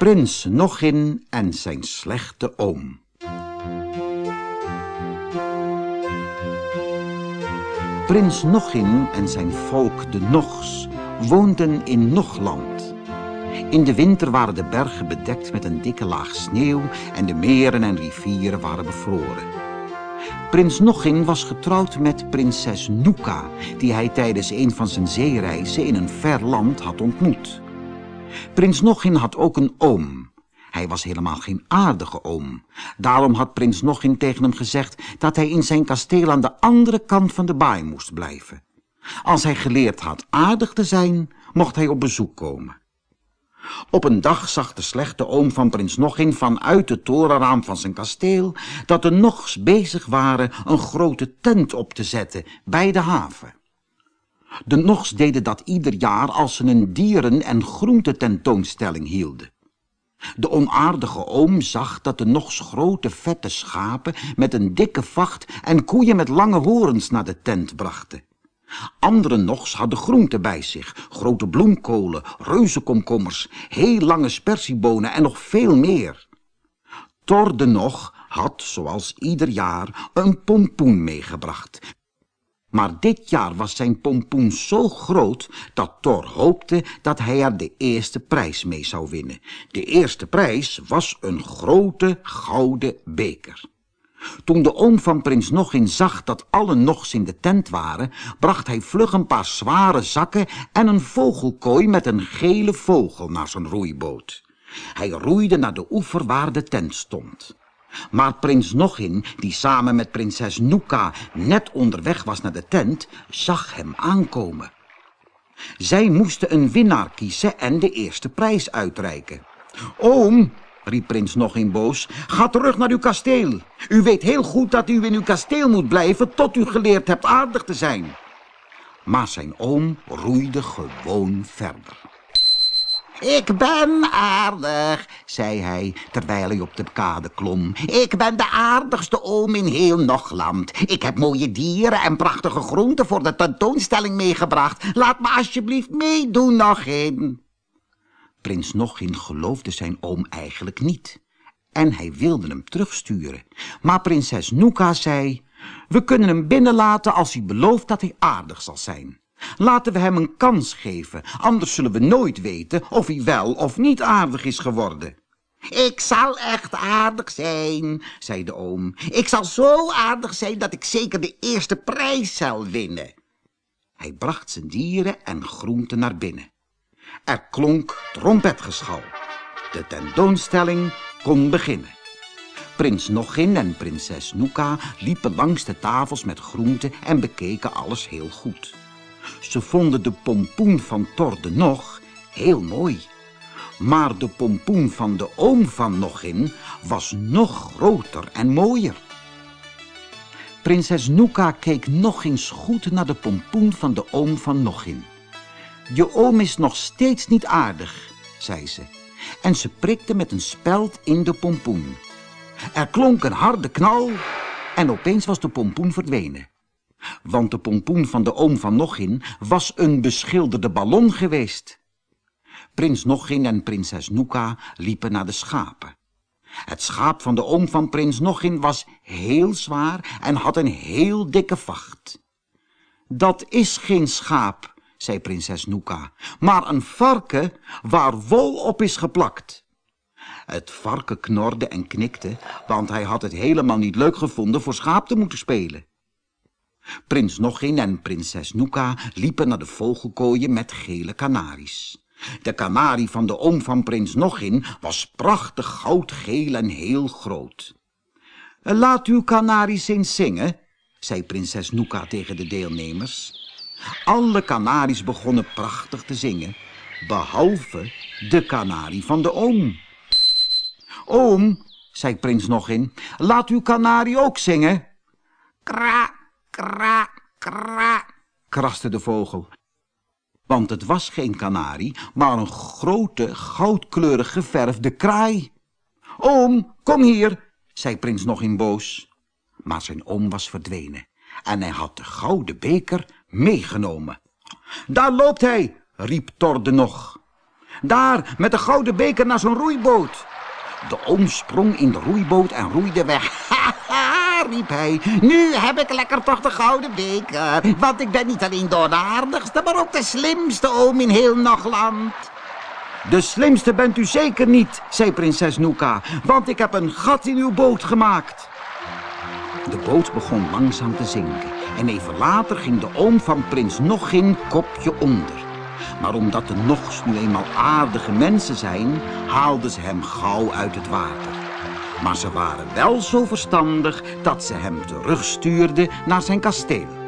Prins Nogin en zijn slechte oom. Prins Nogin en zijn volk, de Nogs, woonden in Nogland. In de winter waren de bergen bedekt met een dikke laag sneeuw en de meren en rivieren waren bevroren. Prins Nogin was getrouwd met prinses Nuka, die hij tijdens een van zijn zeereizen in een ver land had ontmoet. Prins Nogin had ook een oom. Hij was helemaal geen aardige oom. Daarom had prins Nogin tegen hem gezegd dat hij in zijn kasteel aan de andere kant van de baai moest blijven. Als hij geleerd had aardig te zijn, mocht hij op bezoek komen. Op een dag zag de slechte oom van prins Nogin vanuit het torenraam van zijn kasteel dat de Nogs bezig waren een grote tent op te zetten bij de haven. De Nogs deden dat ieder jaar als ze een dieren- en groentetentoonstelling hielden. De onaardige oom zag dat de Nogs grote vette schapen met een dikke vacht en koeien met lange horens naar de tent brachten. Andere Nogs hadden groenten bij zich, grote bloemkolen, reuzenkomkommers, heel lange spersiebonen en nog veel meer. Thor de Nog had, zoals ieder jaar, een pompoen meegebracht, maar dit jaar was zijn pompoen zo groot dat Thor hoopte dat hij er de eerste prijs mee zou winnen. De eerste prijs was een grote gouden beker. Toen de oom van prins Nogin zag dat alle Nogs in de tent waren, bracht hij vlug een paar zware zakken en een vogelkooi met een gele vogel naar zijn roeiboot. Hij roeide naar de oever waar de tent stond. Maar prins Nogin, die samen met prinses Nuka net onderweg was naar de tent, zag hem aankomen. Zij moesten een winnaar kiezen en de eerste prijs uitreiken. Oom, riep prins Nogin boos, ga terug naar uw kasteel. U weet heel goed dat u in uw kasteel moet blijven tot u geleerd hebt aardig te zijn. Maar zijn oom roeide gewoon verder. Ik ben aardig, zei hij, terwijl hij op de kade klom. Ik ben de aardigste oom in heel Nogland. Ik heb mooie dieren en prachtige groenten voor de tentoonstelling meegebracht. Laat me alsjeblieft meedoen, Nogin. Prins Nogin geloofde zijn oom eigenlijk niet. En hij wilde hem terugsturen. Maar prinses Nuka zei... We kunnen hem binnenlaten als hij belooft dat hij aardig zal zijn. Laten we hem een kans geven, anders zullen we nooit weten of hij wel of niet aardig is geworden. Ik zal echt aardig zijn, zei de oom. Ik zal zo aardig zijn dat ik zeker de eerste prijs zal winnen. Hij bracht zijn dieren en groenten naar binnen. Er klonk trompetgeschal. De tentoonstelling kon beginnen. Prins Nogin en prinses Nuka liepen langs de tafels met groenten en bekeken alles heel goed. Ze vonden de pompoen van Thor de Nog heel mooi. Maar de pompoen van de oom van Nogin was nog groter en mooier. Prinses Nuka keek nog eens goed naar de pompoen van de oom van Nogin. Je oom is nog steeds niet aardig, zei ze. En ze prikte met een speld in de pompoen. Er klonk een harde knal en opeens was de pompoen verdwenen. Want de pompoen van de oom van Nogin was een beschilderde ballon geweest. Prins Nogin en prinses Nuka liepen naar de schapen. Het schaap van de oom van prins Nogin was heel zwaar en had een heel dikke vacht. Dat is geen schaap, zei prinses Nuka, maar een varken waar wol op is geplakt. Het varken knorde en knikte, want hij had het helemaal niet leuk gevonden voor schaap te moeten spelen. Prins Nogin en prinses Nuka liepen naar de vogelkooien met gele kanaries. De kanarie van de oom van prins Nogin was prachtig goudgeel en heel groot. Laat uw kanaries eens zingen, zei prinses Nuka tegen de deelnemers. Alle kanaries begonnen prachtig te zingen, behalve de kanarie van de oom. Oom, zei prins Nogin, laat uw kanarie ook zingen. Kra, Kra, kra, kraste de vogel. Want het was geen kanarie, maar een grote, goudkleurig geverfde kraai. Oom, kom hier, zei prins nog in boos. Maar zijn oom was verdwenen en hij had de gouden beker meegenomen. Daar loopt hij, riep Torde nog. Daar, met de gouden beker naar zo'n roeiboot. De oom sprong in de roeiboot en roeide weg. Riep hij. Nu heb ik lekker toch de gouden beker. Want ik ben niet alleen de onaardigste, maar ook de slimste oom in heel Nogland. De slimste bent u zeker niet, zei prinses Noeka, want ik heb een gat in uw boot gemaakt. De boot begon langzaam te zinken en even later ging de oom van prins Nogin kopje onder. Maar omdat de Nogs nu eenmaal aardige mensen zijn, haalden ze hem gauw uit het water. Maar ze waren wel zo verstandig dat ze hem terugstuurden naar zijn kasteel.